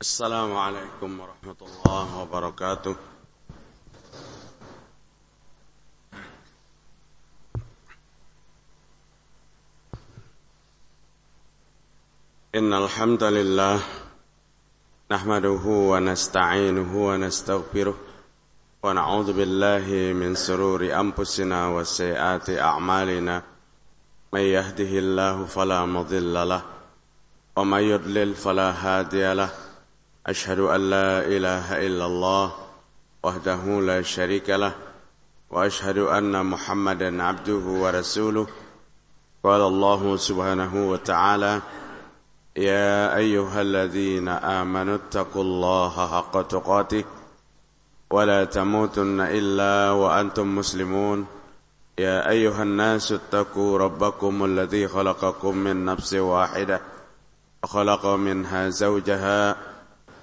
السلام عليكم ورحمة الله وبركاته. إن الحمد لله نحمده ونستعينه ونستغفره ونعوذ بالله من سرور أنفسنا وسيئات أعمالنا. من يهده الله فلا مضل له ومن يضلل فلا هادي له. أشهد أن لا إله إلا الله وحده لا شريك له وأشهد أن محمدا عبده ورسوله. قال الله سبحانه وتعالى يا أيها الذين آمنوا اتقوا الله حق تقاته ولا تموتن إلا وأنتم مسلمون. يا أيها الناس اتقوا ربكم الذي خلقكم من نفس واحدة وخلق منها زوجها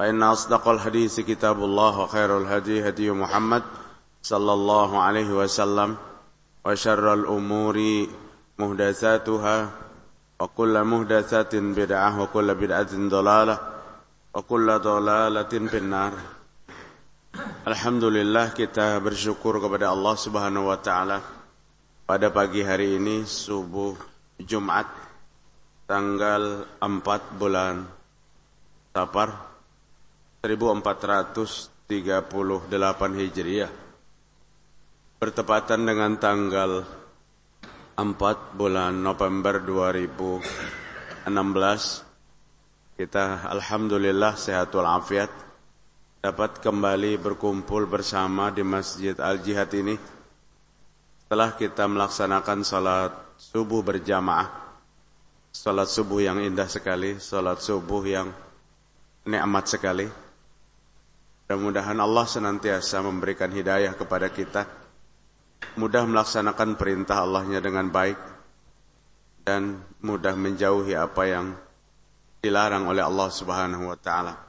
فإن أصدق الحديث كتاب الله وخير الهدي هدي محمد صلى الله عليه وسلم وشر الأمور محدثاتها وكل محدثة بدعة وكل بدعة ضلالة وكل ضلالة في النار Alhamdulillah kita bersyukur kepada Allah Subhanahu wa taala pada pagi hari ini subuh Jumat tanggal 4 bulan Safar 1438 Hijriah bertepatan dengan tanggal 4 bulan November 2016 kita alhamdulillah sehat walafiat dapat kembali berkumpul bersama di Masjid Al-Jihad ini. Setelah kita melaksanakan salat subuh berjamaah salat subuh yang indah sekali salat subuh yang nikmat sekali mudah-mudahan Allah senantiasa memberikan hidayah kepada kita mudah melaksanakan perintah Allahnya dengan baik dan mudah menjauhi apa yang dilarang oleh Allah Subhanahu wa taala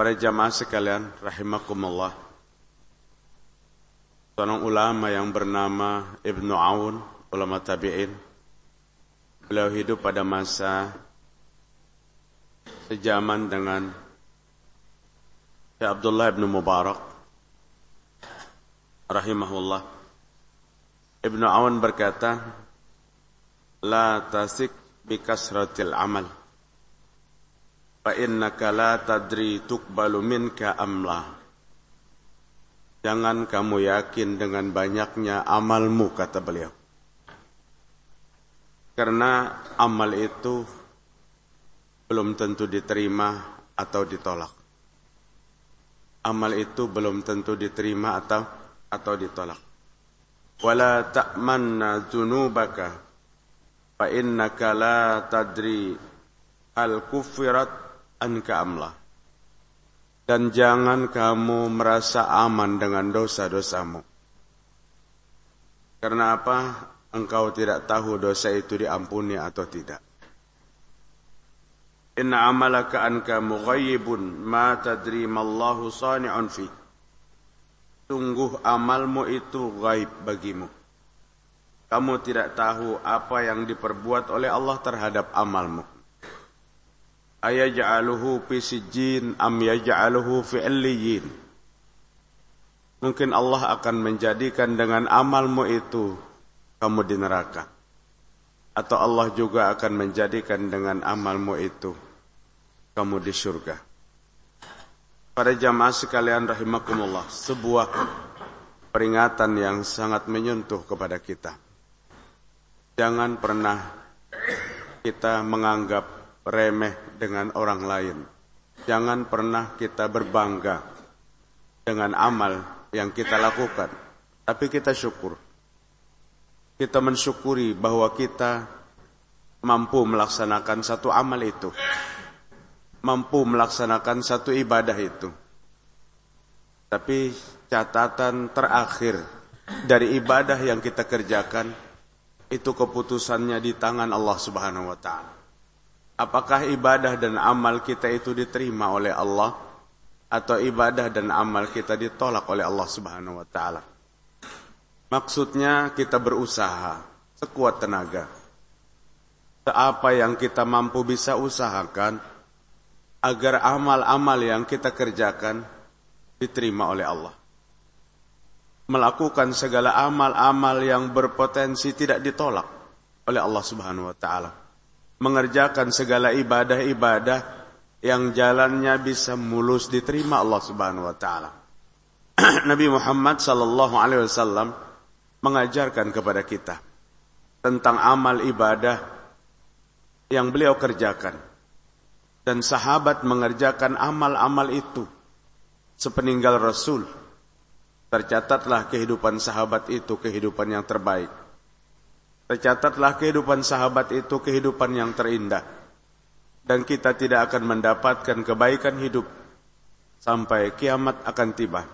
Para jamaah sekalian, rahimakumullah. Seorang ulama yang bernama Ibnu Aun, ulama tabi'in. Beliau hidup pada masa sejaman dengan Abdullah ibnu Mubarak rahimahullah. Ibnu Aun berkata, La tasik bikasratil amal fa innaka la tadri tuqbalu minka amla Jangan kamu yakin dengan banyaknya amalmu kata beliau. Karena amal itu belum tentu diterima atau ditolak. Amal itu belum tentu diterima atau atau ditolak. Wala ta'manna dzunubaka fa innaka la tadri al kufirat anka amla. Dan jangan kamu merasa aman dengan dosa-dosamu. Karena apa? Engkau tidak tahu dosa itu diampuni atau tidak. Inna amalaka anka mughayyibun ma tadri mallahu sani'un fi. Sungguh amalmu itu gaib bagimu. Kamu tidak tahu apa yang diperbuat oleh Allah terhadap amalmu ayaj'aluhu fi sijjin am yaj'aluhu fi Mungkin Allah akan menjadikan dengan amalmu itu kamu di neraka. Atau Allah juga akan menjadikan dengan amalmu itu kamu di surga. Para jamaah sekalian rahimakumullah, sebuah peringatan yang sangat menyentuh kepada kita. Jangan pernah kita menganggap remeh dengan orang lain. Jangan pernah kita berbangga dengan amal yang kita lakukan, tapi kita syukur. Kita mensyukuri bahwa kita mampu melaksanakan satu amal itu. Mampu melaksanakan satu ibadah itu. Tapi catatan terakhir dari ibadah yang kita kerjakan itu keputusannya di tangan Allah Subhanahu wa taala. Apakah ibadah dan amal kita itu diterima oleh Allah atau ibadah dan amal kita ditolak oleh Allah Subhanahu wa taala? Maksudnya kita berusaha sekuat tenaga. Apa yang kita mampu bisa usahakan agar amal-amal yang kita kerjakan diterima oleh Allah. Melakukan segala amal-amal yang berpotensi tidak ditolak oleh Allah Subhanahu wa taala. Mengerjakan segala ibadah-ibadah yang jalannya bisa mulus diterima Allah Subhanahu wa taala. Nabi Muhammad sallallahu alaihi wasallam mengajarkan kepada kita tentang amal ibadah yang beliau kerjakan dan sahabat mengerjakan amal-amal itu sepeninggal Rasul. Tercatatlah kehidupan sahabat itu kehidupan yang terbaik. Tercatatlah kehidupan sahabat itu kehidupan yang terindah. Dan kita tidak akan mendapatkan kebaikan hidup sampai kiamat akan tiba.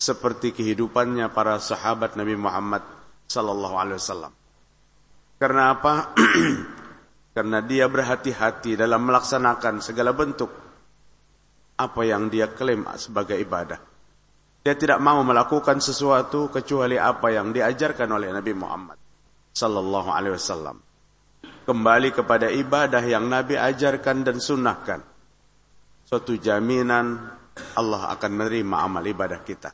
Seperti kehidupannya para sahabat Nabi Muhammad sallallahu alaihi wasallam. Karena apa? Karena dia berhati-hati dalam melaksanakan segala bentuk apa yang dia klaim sebagai ibadah. Dia tidak mau melakukan sesuatu kecuali apa yang diajarkan oleh Nabi Muhammad sallallahu alaihi wasallam. Kembali kepada ibadah yang Nabi ajarkan dan sunnahkan. Suatu jaminan Allah akan menerima amal ibadah kita.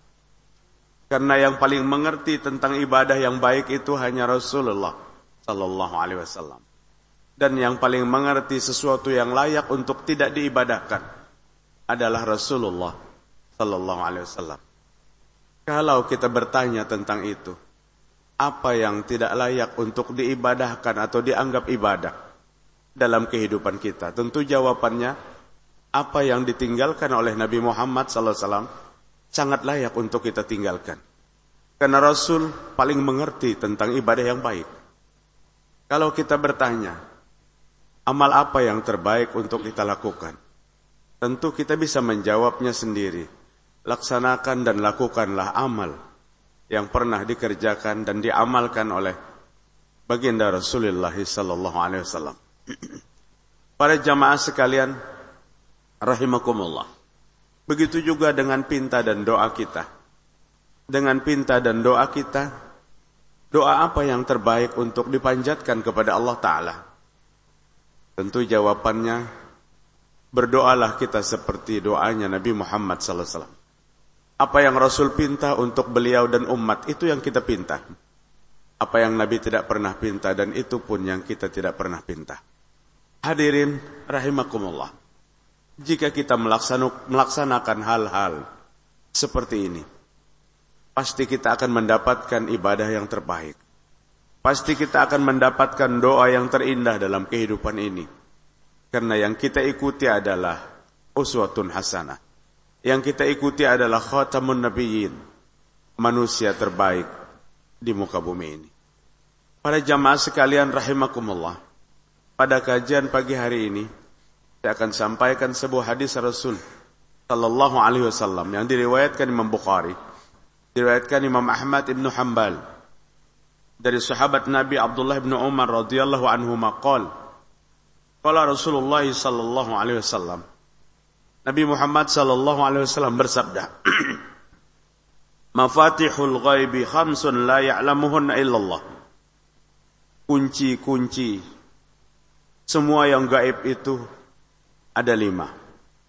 Karena yang paling mengerti tentang ibadah yang baik itu hanya Rasulullah sallallahu alaihi wasallam. Dan yang paling mengerti sesuatu yang layak untuk tidak diibadahkan adalah Rasulullah sallallahu alaihi wasallam. Kalau kita bertanya tentang itu, apa yang tidak layak untuk diibadahkan atau dianggap ibadah dalam kehidupan kita? Tentu jawabannya apa yang ditinggalkan oleh Nabi Muhammad sallallahu alaihi wasallam sangat layak untuk kita tinggalkan. Karena Rasul paling mengerti tentang ibadah yang baik. Kalau kita bertanya, amal apa yang terbaik untuk kita lakukan? Tentu kita bisa menjawabnya sendiri. Laksanakan dan lakukanlah amal yang pernah dikerjakan dan diamalkan oleh baginda Rasulullah sallallahu alaihi wasallam. Para jamaah sekalian rahimakumullah. Begitu juga dengan pinta dan doa kita. Dengan pinta dan doa kita, doa apa yang terbaik untuk dipanjatkan kepada Allah taala? Tentu jawabannya Berdoalah kita seperti doanya Nabi Muhammad SAW. Apa yang Rasul pinta untuk beliau dan umat, itu yang kita pinta. Apa yang Nabi tidak pernah pinta, dan itu pun yang kita tidak pernah pinta. Hadirin rahimakumullah. Jika kita melaksanakan hal-hal seperti ini, pasti kita akan mendapatkan ibadah yang terbaik. Pasti kita akan mendapatkan doa yang terindah dalam kehidupan ini karena yang kita ikuti adalah uswatun hasanah. Yang kita ikuti adalah khatamun nabiyyin. Manusia terbaik di muka bumi ini. Para jamaah sekalian rahimakumullah. Pada kajian pagi hari ini, saya akan sampaikan sebuah hadis Rasul sallallahu alaihi wasallam yang diriwayatkan Imam Bukhari, diriwayatkan Imam Ahmad Ibn Hanbal dari sahabat Nabi Abdullah bin Umar radhiyallahu anhu maqal Qala Rasulullah sallallahu alaihi wasallam. Nabi Muhammad sallallahu alaihi wasallam bersabda, Mafatihul ghaibi khamsun la ya'lamuhunna illallah. Kunci-kunci semua yang gaib itu ada lima.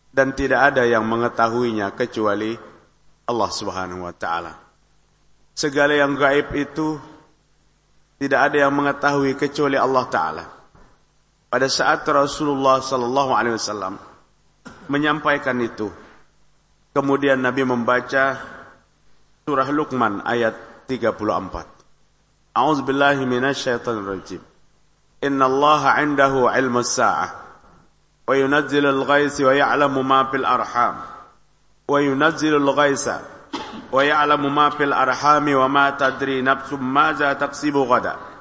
Dan tidak ada yang mengetahuinya kecuali Allah subhanahu wa ta'ala. Segala yang gaib itu tidak ada yang mengetahui kecuali Allah ta'ala. Pada saat Rasulullah sallallahu alaihi wasallam menyampaikan itu kemudian Nabi membaca surah Luqman ayat 34 A'udzubillahi minasyaitonir rajim. Innallaha 'indahu 'ilmus sa'ah. Wa yunazzilul ghaitha wa ya'lamu ma fil arham. Wa yunazzilul ghaitha wa ya'lamu ma fil arhami wa ma tadri nafsum ma za taksibu ghadan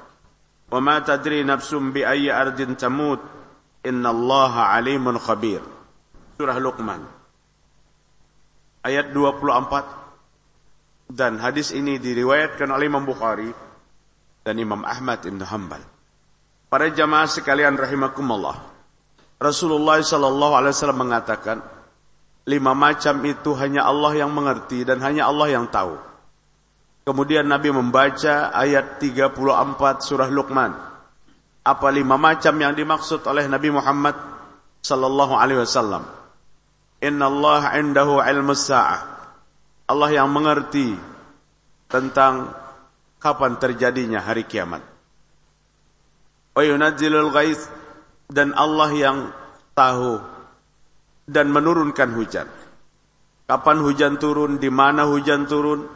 وما تدري نفس بأي أرض تموت إن الله عليم خبير surah Luqman. Ayat 24 dan hadis ini diriwayatkan oleh Imam Bukhari dan Imam Ahmad Ibn Hanbal. Para jamaah sekalian rahimakumullah. Rasulullah sallallahu alaihi wasallam mengatakan, lima macam itu hanya Allah yang mengerti dan hanya Allah yang tahu. Kemudian Nabi membaca ayat 34 surah Luqman. Apa lima macam yang dimaksud oleh Nabi Muhammad sallallahu alaihi wasallam? Inna Allah indahu ilmu sa'ah. Allah yang mengerti tentang kapan terjadinya hari kiamat. Wa yunazzilul ghaith dan Allah yang tahu dan menurunkan hujan. Kapan hujan turun, di mana hujan turun,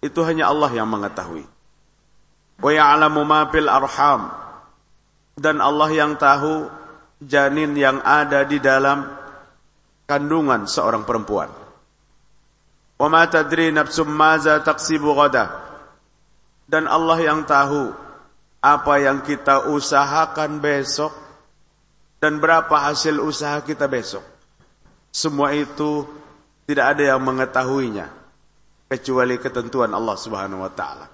itu hanya Allah yang mengetahui. Wa ya'lamu ma fil arham dan Allah yang tahu janin yang ada di dalam kandungan seorang perempuan. Wa ma tadri nafsum maza taksibu ghada. Dan Allah yang tahu apa yang kita usahakan besok dan berapa hasil usaha kita besok. Semua itu tidak ada yang mengetahuinya kecuali ketentuan Allah Subhanahu wa taala.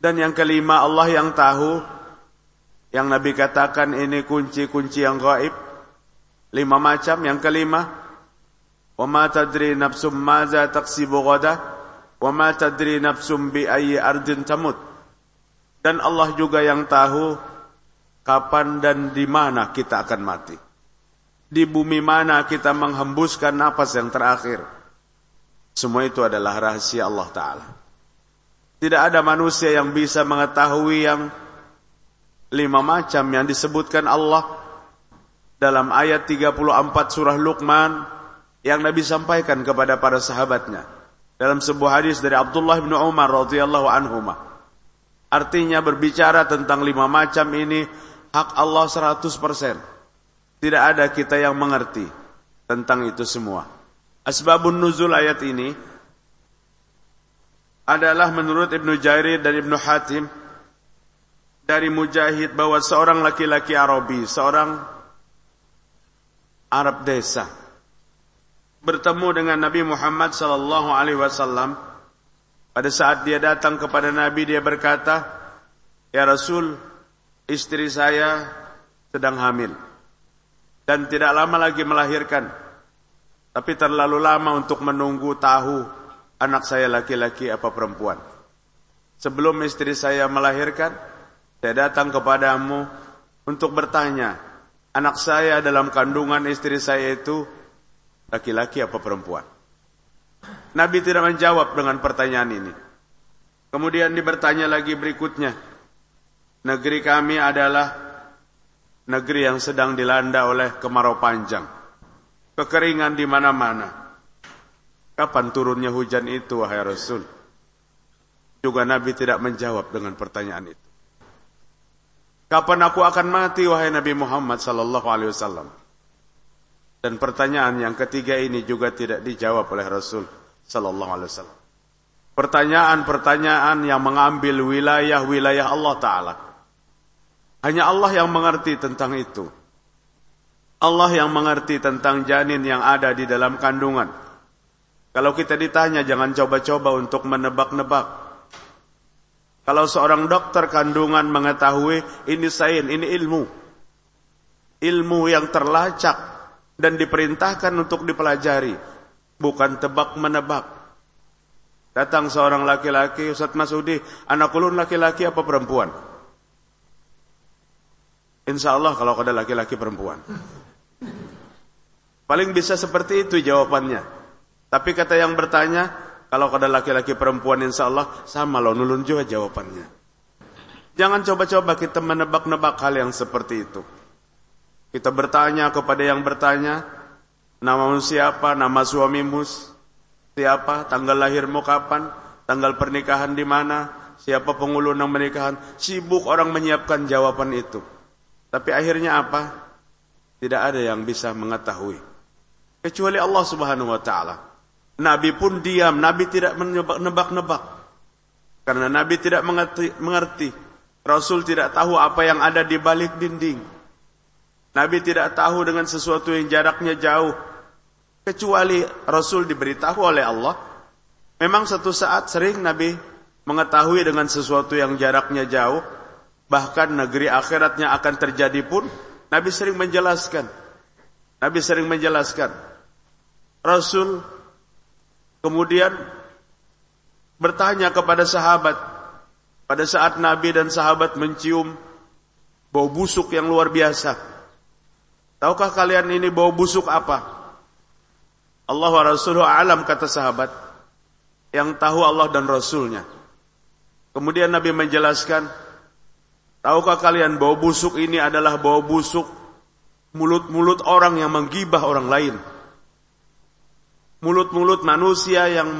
Dan yang kelima Allah yang tahu yang Nabi katakan ini kunci-kunci yang gaib Lima macam. Yang kelima, wa ma tadri nafsum maza taksibu ghada wa ma tadri nafsum bi ayyi ardin tamut. Dan Allah juga yang tahu kapan dan di mana kita akan mati. Di bumi mana kita menghembuskan nafas yang terakhir. Semua itu adalah rahasia Allah Ta'ala. Tidak ada manusia yang bisa mengetahui yang lima macam yang disebutkan Allah dalam ayat 34 surah Luqman yang Nabi sampaikan kepada para sahabatnya dalam sebuah hadis dari Abdullah bin Umar radhiyallahu anhu. Artinya berbicara tentang lima macam ini hak Allah 100%. Tidak ada kita yang mengerti tentang itu semua. Asbabun nuzul ayat ini adalah menurut Ibnu Jarir dan Ibnu Hatim dari Mujahid bahwa seorang laki-laki Arabi, seorang Arab desa bertemu dengan Nabi Muhammad sallallahu alaihi wasallam pada saat dia datang kepada Nabi dia berkata ya Rasul istri saya sedang hamil dan tidak lama lagi melahirkan tapi terlalu lama untuk menunggu tahu anak saya laki-laki apa perempuan sebelum istri saya melahirkan saya datang kepadamu untuk bertanya anak saya dalam kandungan istri saya itu laki-laki apa perempuan? Nabi tidak menjawab dengan pertanyaan ini. Kemudian dibertanya lagi berikutnya. Negeri kami adalah negeri yang sedang dilanda oleh kemarau panjang. Kekeringan di mana-mana. Kapan turunnya hujan itu, wahai Rasul? Juga Nabi tidak menjawab dengan pertanyaan itu. Kapan aku akan mati wahai Nabi Muhammad sallallahu alaihi wasallam? Dan pertanyaan yang ketiga ini juga tidak dijawab oleh Rasul sallallahu alaihi wasallam. Pertanyaan-pertanyaan yang mengambil wilayah-wilayah Allah taala. Hanya Allah yang mengerti tentang itu. Allah yang mengerti tentang janin yang ada di dalam kandungan. Kalau kita ditanya jangan coba-coba untuk menebak-nebak. Kalau seorang dokter kandungan mengetahui ini sains, ini ilmu. Ilmu yang terlacak dan diperintahkan untuk dipelajari. Bukan tebak menebak. Datang seorang laki-laki, Ustaz Masudi, anak ulun laki-laki apa perempuan? Insya Allah kalau ada laki-laki perempuan. Paling bisa seperti itu jawabannya. Tapi kata yang bertanya, kalau ada laki-laki perempuan insya Allah sama loh nulun juga jawabannya. Jangan coba-coba kita menebak-nebak hal yang seperti itu. Kita bertanya kepada yang bertanya, namamu siapa, nama suamimu siapa, tanggal lahirmu kapan, tanggal pernikahan di mana, siapa pengulun yang menikahan. Sibuk orang menyiapkan jawaban itu. Tapi akhirnya apa? Tidak ada yang bisa mengetahui. Kecuali Allah subhanahu wa ta'ala. Nabi pun diam, Nabi tidak menebak-nebak. Karena Nabi tidak mengerti, mengerti. Rasul tidak tahu apa yang ada di balik dinding. Nabi tidak tahu dengan sesuatu yang jaraknya jauh. Kecuali Rasul diberitahu oleh Allah. Memang satu saat sering Nabi mengetahui dengan sesuatu yang jaraknya jauh. Bahkan negeri akhiratnya akan terjadi pun. Nabi sering menjelaskan. Nabi sering menjelaskan. Rasul kemudian bertanya kepada sahabat. Pada saat Nabi dan sahabat mencium bau busuk yang luar biasa. Tahukah kalian ini bau busuk apa? Allah wa Rasuluh alam kata sahabat. Yang tahu Allah dan Rasulnya. Kemudian Nabi menjelaskan. Tahukah kalian bau busuk ini adalah bau busuk mulut-mulut orang yang menggibah orang lain. Mulut-mulut manusia yang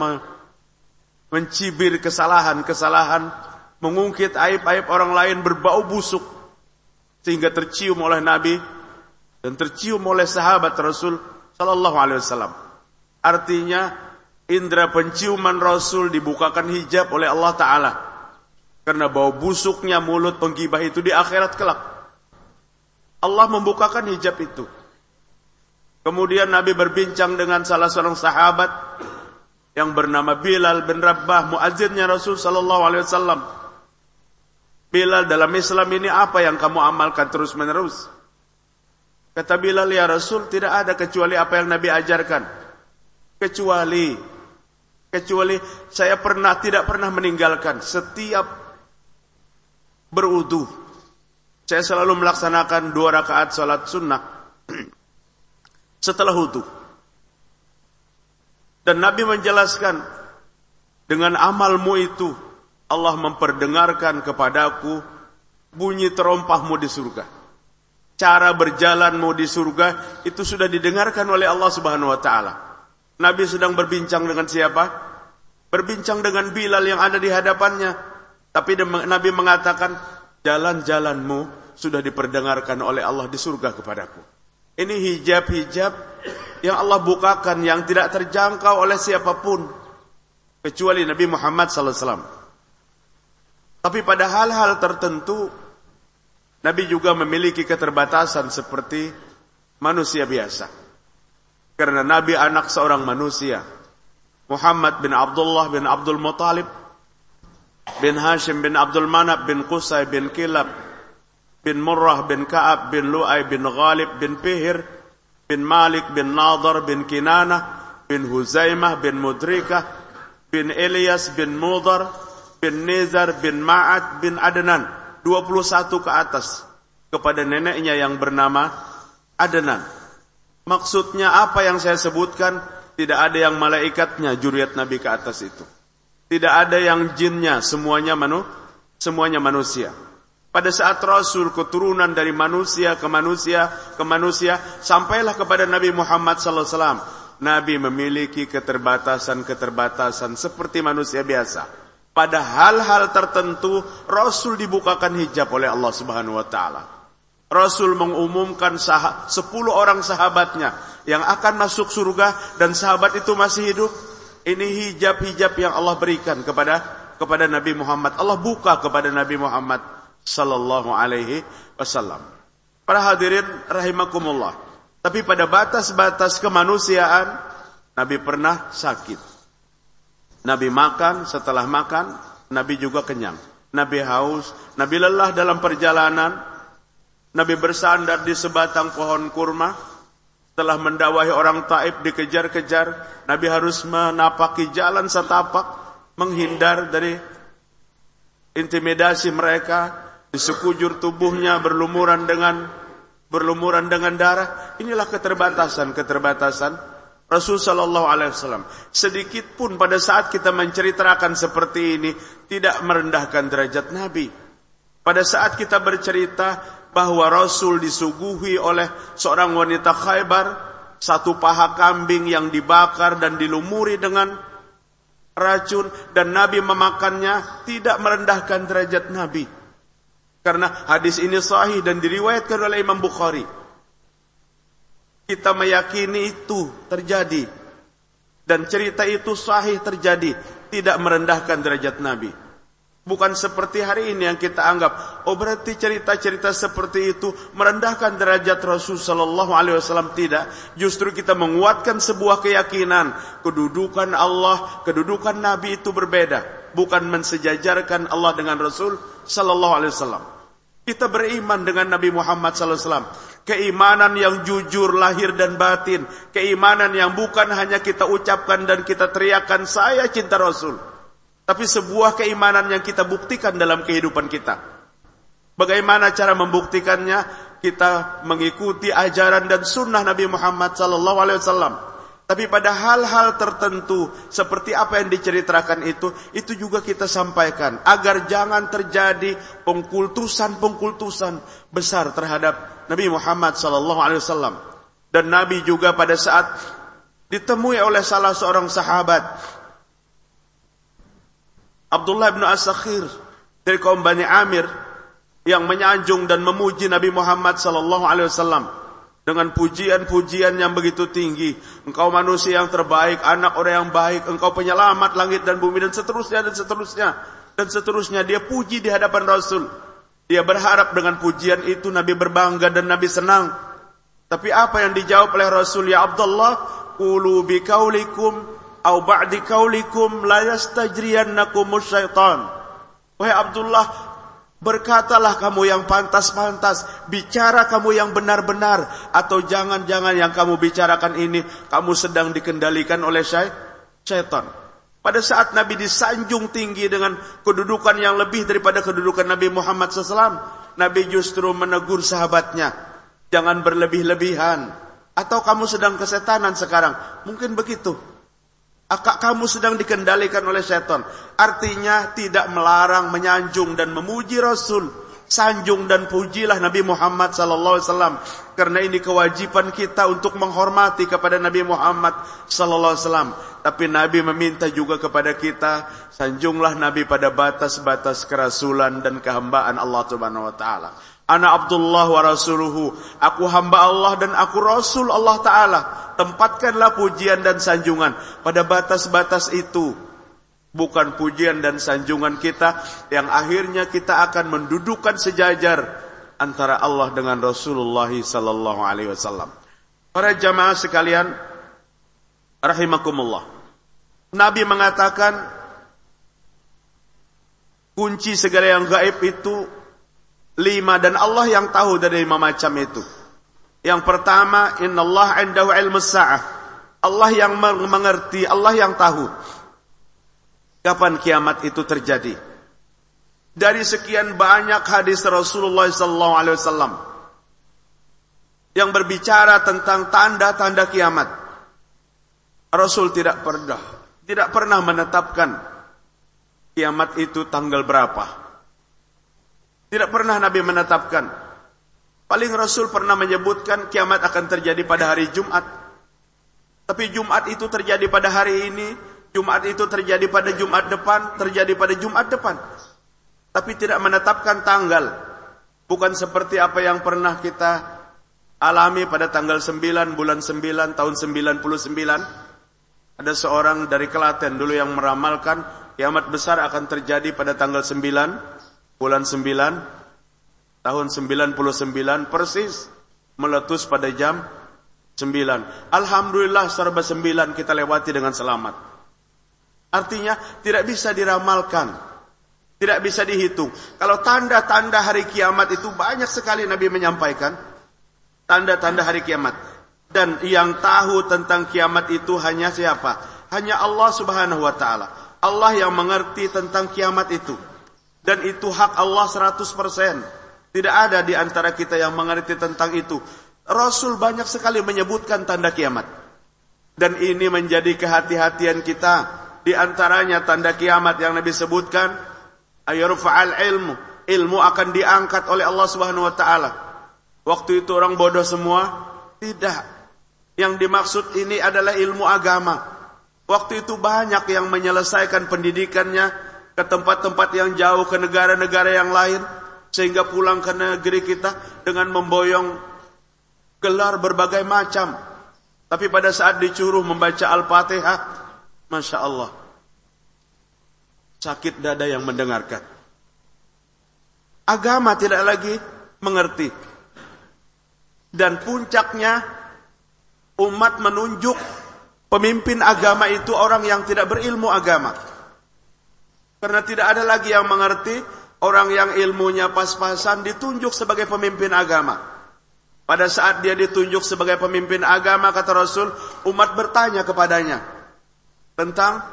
mencibir kesalahan-kesalahan, mengungkit aib-aib orang lain berbau busuk sehingga tercium oleh Nabi dan tercium oleh sahabat Rasul sallallahu alaihi wasallam. Artinya indera penciuman Rasul dibukakan hijab oleh Allah taala. Karena bau busuknya mulut penggibah itu di akhirat kelak. Allah membukakan hijab itu. Kemudian Nabi berbincang dengan salah seorang sahabat yang bernama Bilal bin Rabbah, muazzinnya Rasul sallallahu alaihi wasallam. Bilal dalam Islam ini apa yang kamu amalkan terus-menerus? Kata Bilal ya Rasul tidak ada kecuali apa yang Nabi ajarkan. Kecuali kecuali saya pernah tidak pernah meninggalkan setiap berudu. Saya selalu melaksanakan dua rakaat salat sunnah setelah wudu. Dan Nabi menjelaskan dengan amalmu itu Allah memperdengarkan kepadaku bunyi terompahmu di surga cara berjalanmu di surga itu sudah didengarkan oleh Allah Subhanahu wa taala. Nabi sedang berbincang dengan siapa? Berbincang dengan Bilal yang ada di hadapannya. Tapi Nabi mengatakan, jalan-jalanmu sudah diperdengarkan oleh Allah di surga kepadaku. Ini hijab-hijab yang Allah bukakan yang tidak terjangkau oleh siapa pun kecuali Nabi Muhammad SAW. Tapi pada hal-hal tertentu Nabi juga memiliki keterbatasan seperti manusia biasa. Karena Nabi anak seorang manusia. Muhammad bin Abdullah bin Abdul Muttalib bin Hashim bin Abdul Manab bin Qusay bin Kilab bin Murrah bin Ka'ab bin Lu'ay bin Ghalib bin Pihir bin Malik bin Nadar bin Kinana bin Huzaimah bin Mudrikah bin Ilyas bin Mudar bin Nizar bin Ma'ad bin Adnan 21 ke atas kepada neneknya yang bernama Adnan. Maksudnya apa yang saya sebutkan? Tidak ada yang malaikatnya juriat Nabi ke atas itu. Tidak ada yang jinnya, semuanya manu, semuanya manusia. Pada saat Rasul keturunan dari manusia ke manusia ke manusia sampailah kepada Nabi Muhammad SAW. Nabi memiliki keterbatasan-keterbatasan seperti manusia biasa. Pada hal-hal tertentu Rasul dibukakan hijab oleh Allah Subhanahu wa taala. Rasul mengumumkan sah 10 orang sahabatnya yang akan masuk surga dan sahabat itu masih hidup. Ini hijab-hijab yang Allah berikan kepada kepada Nabi Muhammad. Allah buka kepada Nabi Muhammad sallallahu alaihi wasallam. Para hadirin rahimakumullah. Tapi pada batas-batas kemanusiaan Nabi pernah sakit. Nabi makan, setelah makan, Nabi juga kenyang. Nabi haus, Nabi lelah dalam perjalanan, Nabi bersandar di sebatang pohon kurma, setelah mendakwahi orang taib dikejar-kejar, Nabi harus menapaki jalan setapak, menghindar dari intimidasi mereka, di sekujur tubuhnya berlumuran dengan berlumuran dengan darah. Inilah keterbatasan-keterbatasan Rasul Shallallahu Alaihi Wasallam sedikit pun pada saat kita menceritakan seperti ini tidak merendahkan derajat Nabi. Pada saat kita bercerita bahwa Rasul disuguhi oleh seorang wanita Khaybar satu paha kambing yang dibakar dan dilumuri dengan racun dan Nabi memakannya tidak merendahkan derajat Nabi. Karena hadis ini sahih dan diriwayatkan oleh Imam Bukhari kita meyakini itu terjadi dan cerita itu sahih terjadi, tidak merendahkan derajat Nabi. Bukan seperti hari ini yang kita anggap, oh berarti cerita-cerita seperti itu merendahkan derajat Rasul sallallahu alaihi wasallam tidak. Justru kita menguatkan sebuah keyakinan, kedudukan Allah, kedudukan Nabi itu berbeda, bukan mensejajarkan Allah dengan Rasul sallallahu alaihi wasallam. Kita beriman dengan Nabi Muhammad sallallahu alaihi wasallam. Keimanan yang jujur lahir dan batin, keimanan yang bukan hanya kita ucapkan dan kita teriakan saya cinta Rasul tapi sebuah keimanan yang kita buktikan dalam kehidupan kita. Bagaimana cara membuktikannya? Kita mengikuti ajaran dan sunnah Nabi Muhammad sallallahu alaihi wasallam. Tapi pada hal-hal tertentu seperti apa yang diceritakan itu, itu juga kita sampaikan agar jangan terjadi pengkultusan-pengkultusan besar terhadap Nabi Muhammad sallallahu alaihi wasallam. Dan Nabi juga pada saat ditemui oleh salah seorang sahabat Abdullah bin As-Sakhir dari kaum Bani Amir yang menyanjung dan memuji Nabi Muhammad sallallahu alaihi wasallam dengan pujian-pujian yang begitu tinggi. Engkau manusia yang terbaik, anak orang yang baik, engkau penyelamat langit dan bumi dan seterusnya dan seterusnya dan seterusnya. Dia puji di hadapan Rasul. Dia berharap dengan pujian itu Nabi berbangga dan Nabi senang. Tapi apa yang dijawab oleh Rasul ya Abdullah, "Qulu bi kaulikum au ba'di kaulikum la yastajriyannakum syaitan. Wahai Abdullah, berkatalah kamu yang pantas-pantas, bicara kamu yang benar-benar atau jangan-jangan yang kamu bicarakan ini kamu sedang dikendalikan oleh syaitan. Pada saat Nabi disanjung tinggi dengan kedudukan yang lebih daripada kedudukan Nabi Muhammad SAW, Nabi justru menegur sahabatnya, jangan berlebih-lebihan. Atau kamu sedang kesetanan sekarang, mungkin begitu. Akak kamu sedang dikendalikan oleh setan. Artinya tidak melarang, menyanjung dan memuji Rasul. Sanjung dan pujilah Nabi Muhammad sallallahu alaihi wasallam karena ini kewajiban kita untuk menghormati kepada Nabi Muhammad sallallahu alaihi wasallam. Tapi Nabi meminta juga kepada kita sanjunglah Nabi pada batas-batas kerasulan dan kehambaan Allah Subhanahu wa taala. Ana Abdullah wa Rasuluhu. Aku hamba Allah dan aku Rasul Allah Ta'ala. Tempatkanlah pujian dan sanjungan pada batas-batas itu. Bukan pujian dan sanjungan kita yang akhirnya kita akan mendudukan sejajar antara Allah dengan Rasulullah sallallahu alaihi wasallam. Para jamaah sekalian rahimakumullah. Nabi mengatakan kunci segala yang gaib itu Lima dan Allah yang tahu dari lima macam itu. Yang pertama, Inna Allah indahu ilmu sa'ah. Allah yang mengerti, Allah yang tahu. Kapan kiamat itu terjadi? Dari sekian banyak hadis Rasulullah SAW yang berbicara tentang tanda-tanda kiamat. Rasul tidak pernah tidak pernah menetapkan kiamat itu tanggal berapa. Tidak pernah Nabi menetapkan. Paling Rasul pernah menyebutkan kiamat akan terjadi pada hari Jumat. Tapi Jumat itu terjadi pada hari ini, Jumat itu terjadi pada Jumat depan, terjadi pada Jumat depan. Tapi tidak menetapkan tanggal. Bukan seperti apa yang pernah kita alami pada tanggal 9 bulan 9 tahun 99. Ada seorang dari Kelaten dulu yang meramalkan kiamat besar akan terjadi pada tanggal 9 bulan 9 tahun 99 persis meletus pada jam 9. Alhamdulillah serba 9 kita lewati dengan selamat. Artinya tidak bisa diramalkan. Tidak bisa dihitung. Kalau tanda-tanda hari kiamat itu banyak sekali Nabi menyampaikan. Tanda-tanda hari kiamat. Dan yang tahu tentang kiamat itu hanya siapa? Hanya Allah subhanahu wa ta'ala. Allah yang mengerti tentang kiamat itu. Dan itu hak Allah 100%. Tidak ada di antara kita yang mengerti tentang itu. Rasul banyak sekali menyebutkan tanda kiamat. Dan ini menjadi kehati-hatian kita. Di antaranya tanda kiamat yang Nabi sebutkan. Ayurfa'al ilmu. Ilmu akan diangkat oleh Allah Subhanahu wa taala. Waktu itu orang bodoh semua? Tidak. Yang dimaksud ini adalah ilmu agama. Waktu itu banyak yang menyelesaikan pendidikannya ke tempat-tempat yang jauh, ke negara-negara yang lain, sehingga pulang ke negeri kita dengan memboyong gelar berbagai macam. Tapi pada saat dicuruh membaca Al-Fatihah, Masya Allah. sakit dada yang mendengarkan. Agama tidak lagi mengerti. Dan puncaknya umat menunjuk pemimpin agama itu orang yang tidak berilmu agama. Karena tidak ada lagi yang mengerti orang yang ilmunya pas-pasan ditunjuk sebagai pemimpin agama. Pada saat dia ditunjuk sebagai pemimpin agama kata Rasul, umat bertanya kepadanya tentang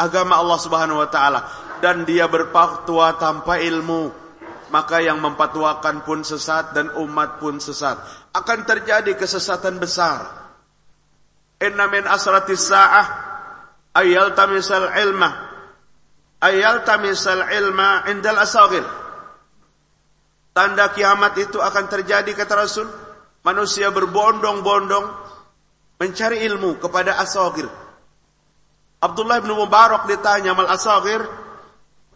agama Allah Subhanahu wa taala dan dia berfatwa tanpa ilmu maka yang mempatuakan pun sesat dan umat pun sesat. Akan terjadi kesesatan besar. Inna min asratis sa'ah ayal tamisal ilma ayal tamisal ilma indal asagir. Tanda kiamat itu akan terjadi kata Rasul. Manusia berbondong-bondong mencari ilmu kepada asagir. Abdullah bin Mubarak ditanya mal asagir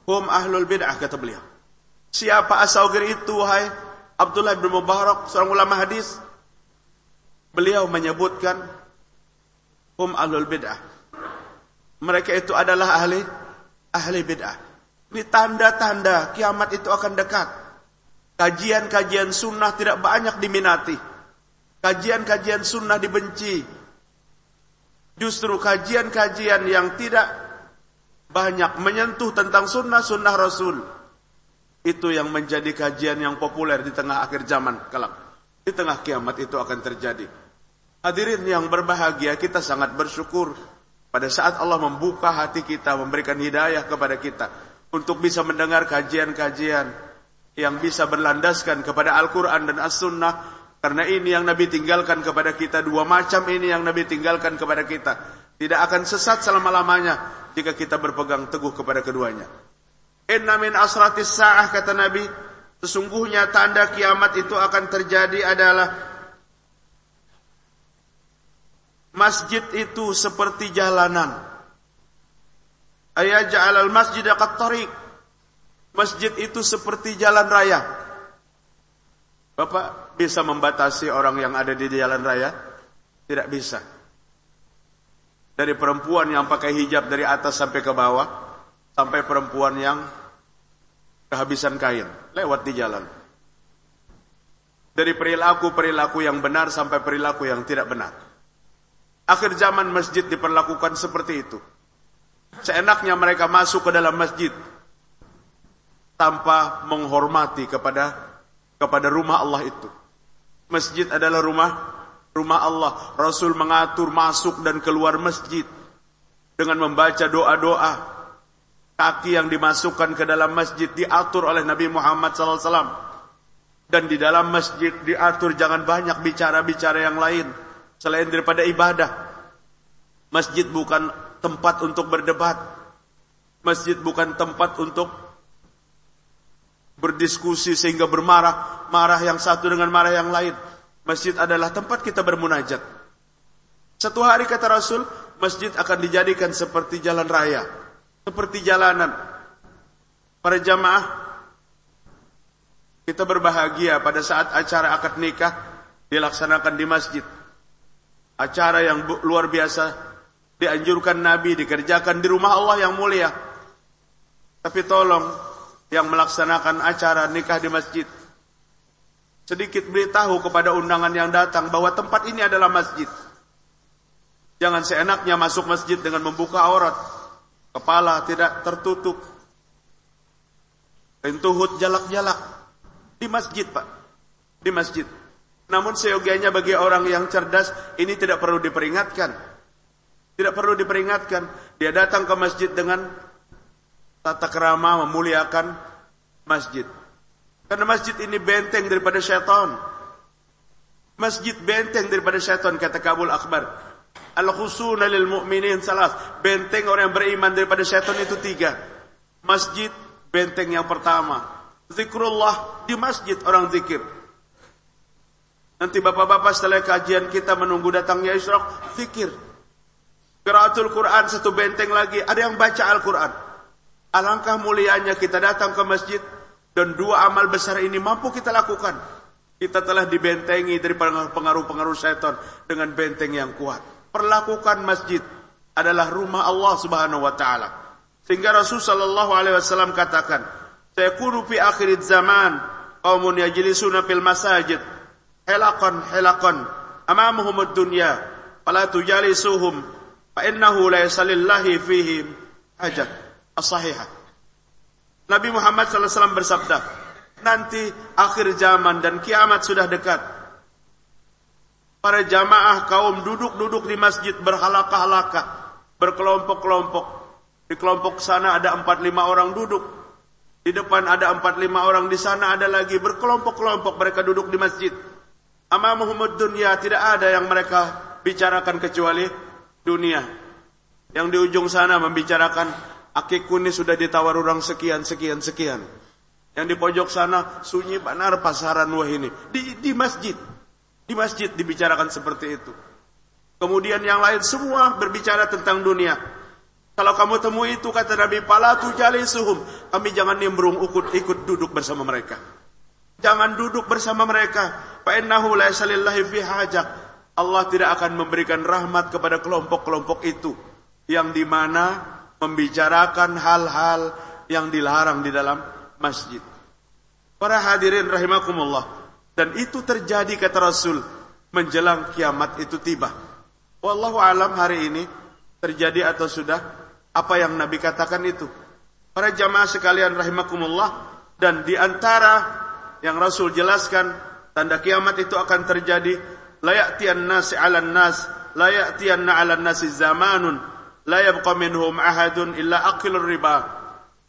hum ahlul bid'ah kata beliau. Siapa Asawgir itu wahai Abdullah bin Mubarak seorang ulama hadis? Beliau menyebutkan hum ahlul bid'ah. Mereka itu adalah ahli ahli bid'ah. Ini tanda-tanda kiamat itu akan dekat. Kajian-kajian sunnah tidak banyak diminati. Kajian-kajian sunnah dibenci. Justru kajian-kajian yang tidak banyak menyentuh tentang sunnah-sunnah Rasul itu yang menjadi kajian yang populer di tengah akhir zaman kelak. Di tengah kiamat itu akan terjadi. Hadirin yang berbahagia, kita sangat bersyukur pada saat Allah membuka hati kita, memberikan hidayah kepada kita untuk bisa mendengar kajian-kajian yang bisa berlandaskan kepada Al-Quran dan As-Sunnah karena ini yang Nabi tinggalkan kepada kita dua macam ini yang Nabi tinggalkan kepada kita tidak akan sesat selama-lamanya jika kita berpegang teguh kepada keduanya. Inna min asratis sa'ah kata Nabi, sesungguhnya tanda kiamat itu akan terjadi adalah masjid itu seperti jalanan. Ayah al masjid tariq. Masjid itu seperti jalan raya. Bapak bisa membatasi orang yang ada di jalan raya? Tidak bisa. Dari perempuan yang pakai hijab dari atas sampai ke bawah, sampai perempuan yang kehabisan kain lewat di jalan. Dari perilaku-perilaku yang benar sampai perilaku yang tidak benar. Akhir zaman masjid diperlakukan seperti itu. Seenaknya mereka masuk ke dalam masjid tanpa menghormati kepada kepada rumah Allah itu. Masjid adalah rumah rumah Allah. Rasul mengatur masuk dan keluar masjid dengan membaca doa-doa Kaki yang dimasukkan ke dalam masjid diatur oleh Nabi Muhammad SAW. Dan di dalam masjid diatur jangan banyak bicara-bicara yang lain. Selain daripada ibadah. Masjid bukan tempat untuk berdebat. Masjid bukan tempat untuk berdiskusi sehingga bermarah. Marah yang satu dengan marah yang lain. Masjid adalah tempat kita bermunajat. Satu hari kata Rasul, masjid akan dijadikan seperti jalan raya seperti jalanan. Para jamaah, kita berbahagia pada saat acara akad nikah dilaksanakan di masjid. Acara yang luar biasa dianjurkan Nabi dikerjakan di rumah Allah yang mulia. Tapi tolong yang melaksanakan acara nikah di masjid sedikit beritahu kepada undangan yang datang bahwa tempat ini adalah masjid. Jangan seenaknya masuk masjid dengan membuka aurat Kepala tidak tertutup. Pintu hut jalak-jalak. Di masjid, Pak. Di masjid. Namun seyogianya bagi orang yang cerdas, ini tidak perlu diperingatkan. Tidak perlu diperingatkan. Dia datang ke masjid dengan tata kerama memuliakan masjid. Karena masjid ini benteng daripada syaitan. Masjid benteng daripada syaitan, kata Kabul Akbar. Al-khusuna lil mu'minin salas. Benteng orang yang beriman daripada syaitan itu tiga. Masjid, benteng yang pertama. Zikrullah, di masjid orang zikir. Nanti bapak-bapak setelah kajian kita menunggu datangnya Isyraq, zikir. Qiraatul Quran satu benteng lagi, ada yang baca Al-Quran. Alangkah mulianya kita datang ke masjid dan dua amal besar ini mampu kita lakukan. Kita telah dibentengi dari pengaruh-pengaruh syaitan dengan benteng yang kuat perlakukan masjid adalah rumah Allah Subhanahu wa taala. Sehingga Rasul sallallahu alaihi wasallam katakan, "Sayakunu fi akhir zaman qaumun yajlisuna fil masajid hilaqan amamahum ad-dunya fala tujalisuhum fa innahu la yasalillahi fihim hajat." As-sahihah. Nabi Muhammad wasallam bersabda, "Nanti akhir zaman dan kiamat sudah dekat." Para jamaah kaum duduk-duduk di masjid berhalakah-halakah, berkelompok-kelompok. Di kelompok sana ada empat lima orang duduk. Di depan ada empat lima orang, di sana ada lagi berkelompok-kelompok mereka duduk di masjid. Ama Muhammad dunia tidak ada yang mereka bicarakan kecuali dunia. Yang di ujung sana membicarakan akiku sudah ditawar orang sekian, sekian, sekian. Yang di pojok sana sunyi benar pasaran wah ini. Di, di masjid. Di masjid dibicarakan seperti itu. Kemudian yang lain semua berbicara tentang dunia. Kalau kamu temui itu kata Nabi, pala suhum. Kami jangan nimbrung ikut ikut duduk bersama mereka. Jangan duduk bersama mereka. La yasalillahi fi hajak. Allah tidak akan memberikan rahmat kepada kelompok-kelompok itu. Yang di mana membicarakan hal-hal yang dilarang di dalam masjid. Para hadirin rahimakumullah. Dan itu terjadi kata Rasul menjelang kiamat itu tiba. Wallahu alam hari ini terjadi atau sudah apa yang Nabi katakan itu. Para jamaah sekalian rahimakumullah dan di antara yang Rasul jelaskan tanda kiamat itu akan terjadi la ya'tiyan nas 'alan nas la ya'tiyanna 'alan nas zamanun la yabqa minhum ahadun illa aqilur riba.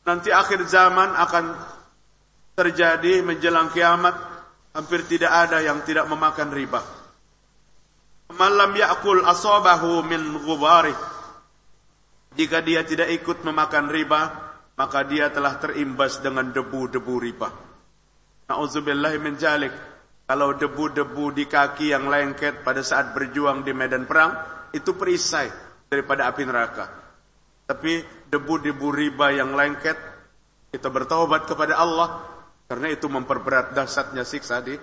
Nanti akhir zaman akan terjadi menjelang kiamat hampir tidak ada yang tidak memakan riba. Malam yakul asobahu min gubari. Jika dia tidak ikut memakan riba, maka dia telah terimbas dengan debu-debu riba. Nauzubillahi min jalik. Kalau debu-debu di kaki yang lengket pada saat berjuang di medan perang, itu perisai daripada api neraka. Tapi debu-debu riba yang lengket, kita bertobat kepada Allah, karena itu memperberat dasarnya siksa di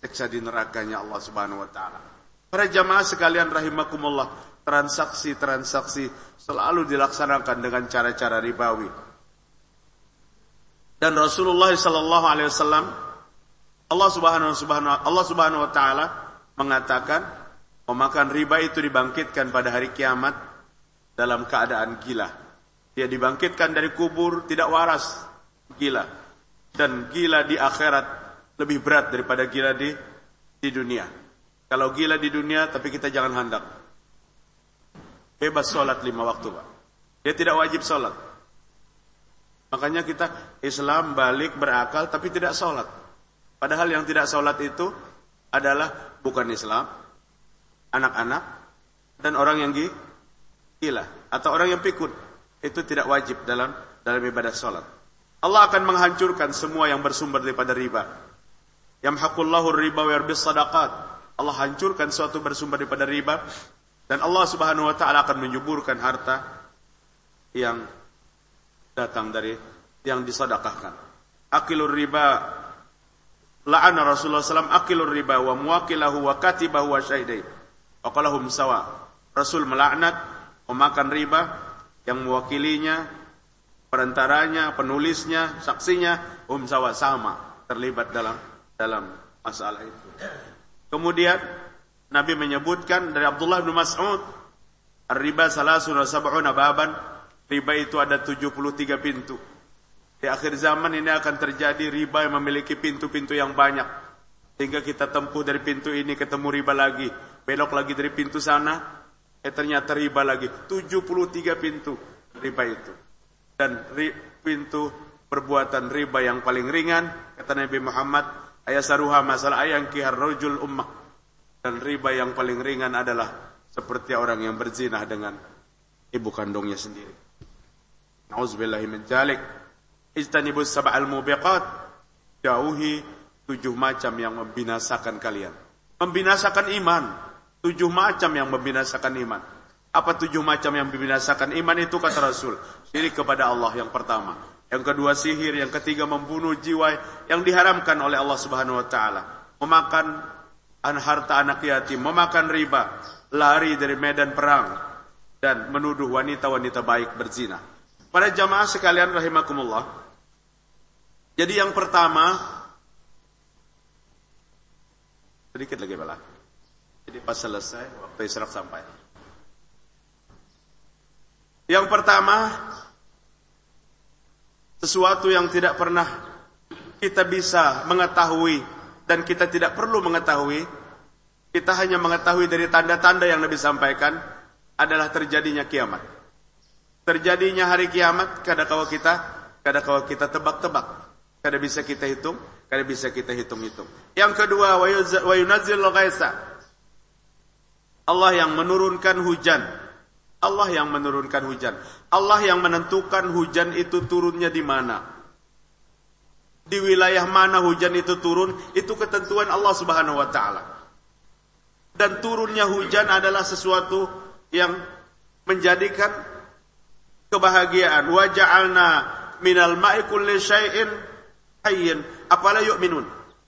siksa di nerakanya Allah Subhanahu wa taala. Para jamaah sekalian rahimakumullah, transaksi-transaksi selalu dilaksanakan dengan cara-cara ribawi. Dan Rasulullah sallallahu alaihi wasallam Allah Subhanahu Subhanahu Allah Subhanahu wa taala mengatakan pemakan riba itu dibangkitkan pada hari kiamat dalam keadaan gila. Dia dibangkitkan dari kubur tidak waras, gila dan gila di akhirat lebih berat daripada gila di di dunia. Kalau gila di dunia, tapi kita jangan hendak. Bebas sholat lima waktu, Pak. Dia tidak wajib sholat. Makanya kita Islam balik berakal, tapi tidak sholat. Padahal yang tidak sholat itu adalah bukan Islam, anak-anak, dan orang yang gila. Atau orang yang pikun. Itu tidak wajib dalam dalam ibadah sholat. Allah akan menghancurkan semua yang bersumber daripada riba. Yamhaqullahu riba wa yarbis. Allah hancurkan suatu bersumber daripada riba dan Allah Subhanahu wa taala akan menyuburkan harta yang datang dari yang disedekahkan. Akilur riba la'ana Rasulullah SAW akilur riba wa muwakilahu wa katibahu wa syahidai. Waqalahum sawa. Rasul melaknat memakan riba yang mewakilinya perantaranya, penulisnya, saksinya, um sawa sama terlibat dalam dalam masalah itu. Kemudian Nabi menyebutkan dari Abdullah bin Mas'ud, riba salasun wa sab'una baban, riba itu ada 73 pintu. Di akhir zaman ini akan terjadi riba yang memiliki pintu-pintu yang banyak. Sehingga kita tempuh dari pintu ini ketemu riba lagi. Belok lagi dari pintu sana, eh ternyata riba lagi. 73 pintu riba itu dan pintu perbuatan riba yang paling ringan kata Nabi Muhammad ayat saruha masalah ayang kihar rojul ummah dan riba yang paling ringan adalah seperti orang yang berzina dengan ibu kandungnya sendiri. Nauzubillahi min dzalik. Istanibus sab'al mubiqat. Jauhi tujuh macam yang membinasakan kalian. Membinasakan iman. Tujuh macam yang membinasakan iman. Apa tujuh macam yang membinasakan iman itu kata Rasul? Syirik kepada Allah yang pertama. Yang kedua sihir, yang ketiga membunuh jiwa yang diharamkan oleh Allah Subhanahu wa taala. Memakan an harta anak yatim, memakan riba, lari dari medan perang dan menuduh wanita-wanita baik berzina. Para jamaah sekalian rahimakumullah. Jadi yang pertama sedikit lagi bala. Jadi pas selesai waktu isyarat sampai. Yang pertama sesuatu yang tidak pernah kita bisa mengetahui dan kita tidak perlu mengetahui, kita hanya mengetahui dari tanda-tanda yang Nabi sampaikan adalah terjadinya kiamat. Terjadinya hari kiamat kada kalau kita kada kalau kita tebak-tebak, kada bisa kita hitung, kada bisa kita hitung-hitung. Yang kedua, wa yunazzil ghaisa. Allah yang menurunkan hujan. Allah yang menurunkan hujan. Allah yang menentukan hujan itu turunnya di mana di wilayah mana hujan itu turun, itu ketentuan Allah Subhanahu wa taala. Dan turunnya hujan adalah sesuatu yang menjadikan kebahagiaan. Wa ja'alna minal ma'i kulli syai'in hayyin. Apala yu'minun.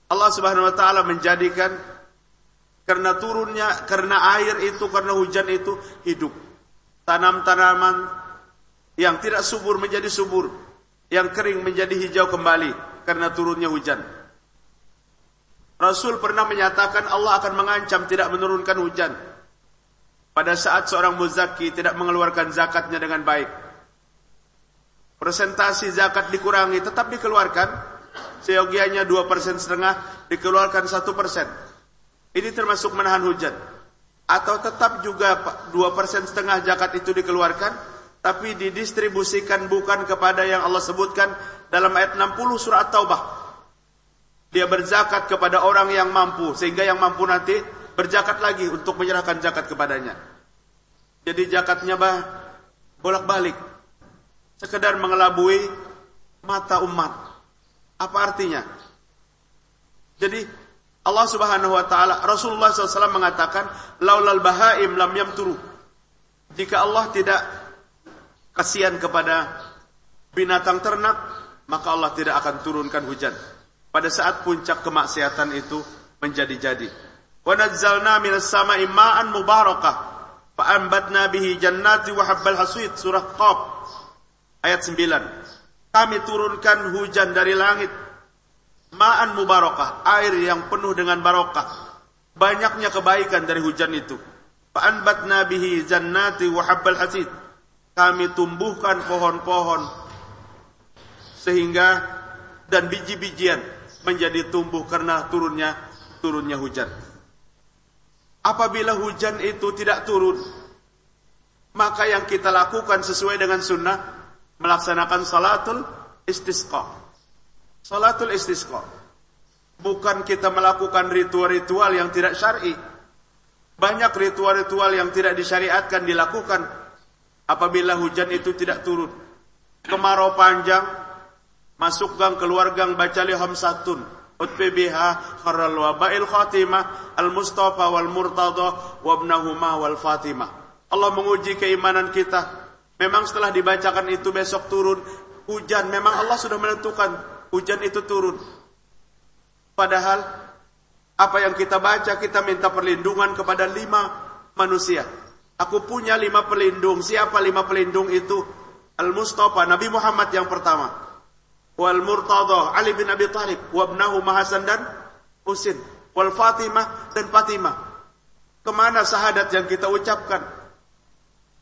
Allah Subhanahu wa taala menjadikan karena turunnya karena air itu karena hujan itu hidup. Tanam-tanaman yang tidak subur menjadi subur, yang kering menjadi hijau kembali karena turunnya hujan. Rasul pernah menyatakan Allah akan mengancam tidak menurunkan hujan. Pada saat seorang muzaki tidak mengeluarkan zakatnya dengan baik. Presentasi zakat dikurangi, tetap dikeluarkan. Seyogianya dua persen setengah, dikeluarkan satu persen. Ini termasuk menahan hujan. Atau tetap juga dua persen setengah zakat itu dikeluarkan, tapi didistribusikan bukan kepada yang Allah sebutkan dalam ayat 60 surat Taubah. Dia berzakat kepada orang yang mampu sehingga yang mampu nanti berzakat lagi untuk menyerahkan zakat kepadanya. Jadi zakatnya bah bolak-balik. Sekedar mengelabui mata umat. Apa artinya? Jadi Allah Subhanahu wa taala Rasulullah SAW mengatakan laulal bahaim lam yamturu. Jika Allah tidak kasihan kepada binatang ternak, maka Allah tidak akan turunkan hujan. Pada saat puncak kemaksiatan itu menjadi-jadi. Wa nazzalna minas sama'i ma'an mubarakah fa bihi jannati wa habbal hasid surah Qaf ayat 9. Kami turunkan hujan dari langit ma'an mubarakah, air yang penuh dengan barokah. Banyaknya kebaikan dari hujan itu. Fa anbatna bihi jannati wa habbal hasid kami tumbuhkan pohon-pohon sehingga dan biji-bijian menjadi tumbuh karena turunnya turunnya hujan. Apabila hujan itu tidak turun, maka yang kita lakukan sesuai dengan sunnah melaksanakan salatul istisqa. Salatul istisqa. Bukan kita melakukan ritual-ritual yang tidak syar'i. Banyak ritual-ritual yang tidak disyariatkan dilakukan apabila hujan itu tidak turun. Kemarau panjang, masuk gang keluar gang baca li hamsatun. Utbibiha kharal wabail khatimah al-mustafa wal murtada wabnahuma wal fatimah. Allah menguji keimanan kita. Memang setelah dibacakan itu besok turun hujan. Memang Allah sudah menentukan hujan itu turun. Padahal apa yang kita baca kita minta perlindungan kepada lima manusia. Aku punya lima pelindung. Siapa lima pelindung itu? Al-Mustafa, Nabi Muhammad yang pertama. Wal Murtada, Ali bin Abi Thalib. Wabnahu Mahasan dan Husin. Wal Fatimah dan Fatimah. Ke mana sahadat yang kita ucapkan?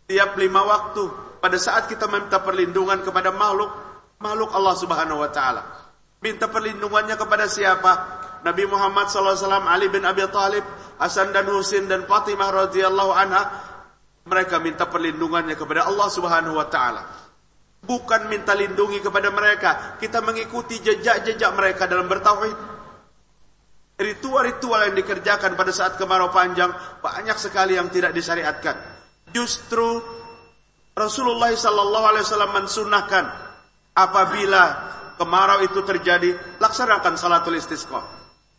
Tiap lima waktu. Pada saat kita minta perlindungan kepada makhluk. Makhluk Allah subhanahu wa ta'ala. Minta perlindungannya kepada siapa? Nabi Muhammad SAW, Ali bin Abi Thalib, Hasan dan Husin dan Fatimah radhiyallahu anha mereka minta perlindungannya kepada Allah Subhanahu wa taala. Bukan minta lindungi kepada mereka, kita mengikuti jejak-jejak mereka dalam bertauhid. Ritual-ritual yang dikerjakan pada saat kemarau panjang banyak sekali yang tidak disyariatkan. Justru Rasulullah sallallahu alaihi wasallam mensunahkan apabila kemarau itu terjadi, laksanakan salatul istisqa.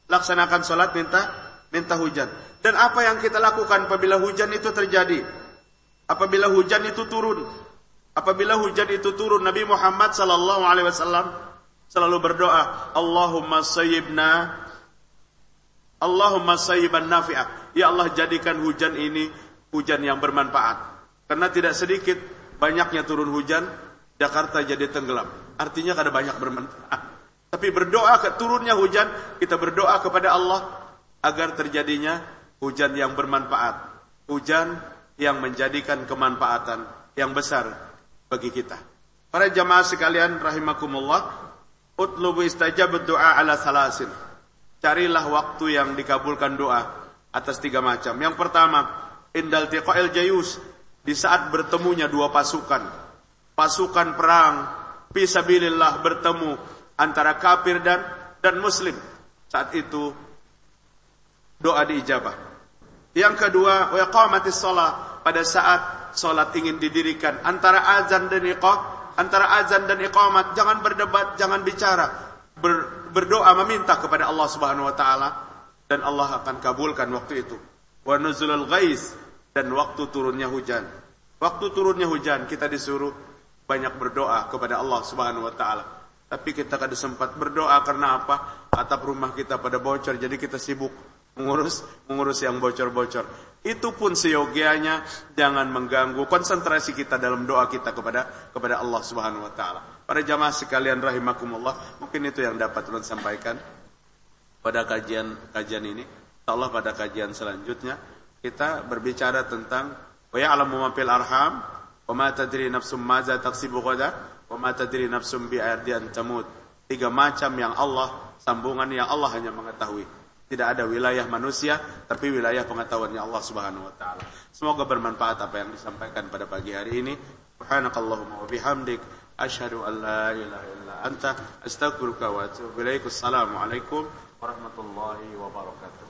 Laksanakan salat minta minta hujan. Dan apa yang kita lakukan apabila hujan itu terjadi? apabila hujan itu turun. Apabila hujan itu turun, Nabi Muhammad sallallahu alaihi wasallam selalu berdoa, Allahumma sayyibna Allahumma sayyiban nafi'ah. Ya Allah jadikan hujan ini hujan yang bermanfaat. Karena tidak sedikit banyaknya turun hujan Jakarta jadi tenggelam. Artinya kada banyak bermanfaat. Tapi berdoa ke turunnya hujan, kita berdoa kepada Allah agar terjadinya hujan yang bermanfaat. Hujan yang menjadikan kemanfaatan yang besar bagi kita. Para jamaah sekalian rahimakumullah, utlubu istajab doa ala salasin. Carilah waktu yang dikabulkan doa atas tiga macam. Yang pertama, indal tiqa'il jayus, di saat bertemunya dua pasukan. Pasukan perang, fisabilillah bertemu antara kafir dan dan muslim. Saat itu doa diijabah. Yang kedua, wa iqamatis shalah pada saat salat ingin didirikan antara azan dan iqam, antara azan dan iqamat jangan berdebat, jangan bicara. Ber, berdoa meminta kepada Allah Subhanahu wa taala dan Allah akan kabulkan waktu itu. Wa nuzulul ghais dan waktu turunnya hujan. Waktu turunnya hujan kita disuruh banyak berdoa kepada Allah Subhanahu wa taala. Tapi kita kada sempat berdoa karena apa? Atap rumah kita pada bocor jadi kita sibuk mengurus mengurus yang bocor-bocor. Itu pun seyogianya jangan mengganggu konsentrasi kita dalam doa kita kepada kepada Allah Subhanahu wa taala. Para jamaah sekalian rahimakumullah, mungkin itu yang dapat Tuhan sampaikan pada kajian kajian ini. Allah pada kajian selanjutnya kita berbicara tentang wa ya'lamu ma fil arham wa ma tadri nafsum maza taksibu ghada Wa ma tadri nafsum bi ardian tamut. Tiga macam yang Allah, sambungan yang Allah hanya mengetahui. Tidak ada wilayah manusia, tapi wilayah pengetahuannya Allah Subhanahu wa taala. Semoga bermanfaat apa yang disampaikan pada pagi hari ini. Subhanakallahumma wa bihamdik asyhadu an la ilaha illa anta astaghfiruka wa atubu ilaik. Assalamualaikum warahmatullahi wabarakatuh.